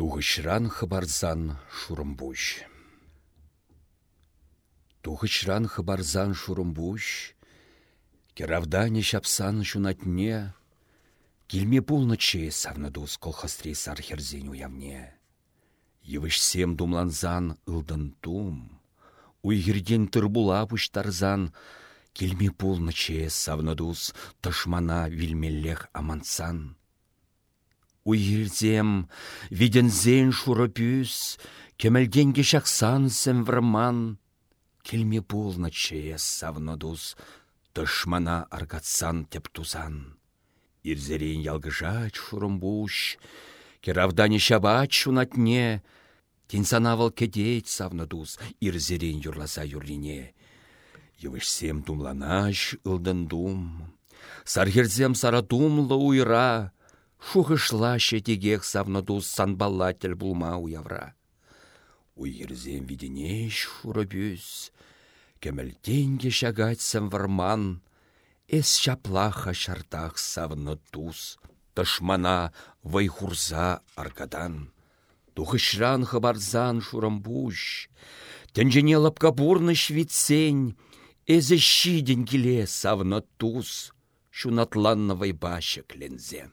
Тухышран хабарзан шурымбуш. Тухышран хабарзан шурымбуш, Керавдане шапсан шунатне, Килме пулныче савнадус колхастри сархерзен уявне. Евышсем думланзан ылдын тум, Уйгерден тырбула пуштарзан, Килме пулныче савнадус тышмана вилмеллех амансан. Уйгерзем, видензен шурапюс, Кемелденге шақсан сәмвірман, Килме пулныче савнадус тышмана аргатсан теп тузан. Ирзерен ялгыжач шурымбуш, Керавдане шабач шунатне, Тенсанавал кедеть савнадус, Ирзерен юрласа юрлине. Йывышсем тумланаш ылдын дум, Сархерзем саратумлы уйра, Шухышла шетегех савнадус санбаллатель булма уявра. Уйерзем виденеш шурабюс, Кемелтенге шагатсам варман, Эс шаплаха шартах савны туз, Тышмана вайхурза аркадан. Тухышран хабарзан шурамбуш, Тенжене лапкабурны швицень, Эзі шиден келе Шунатланны вайбашы клензем.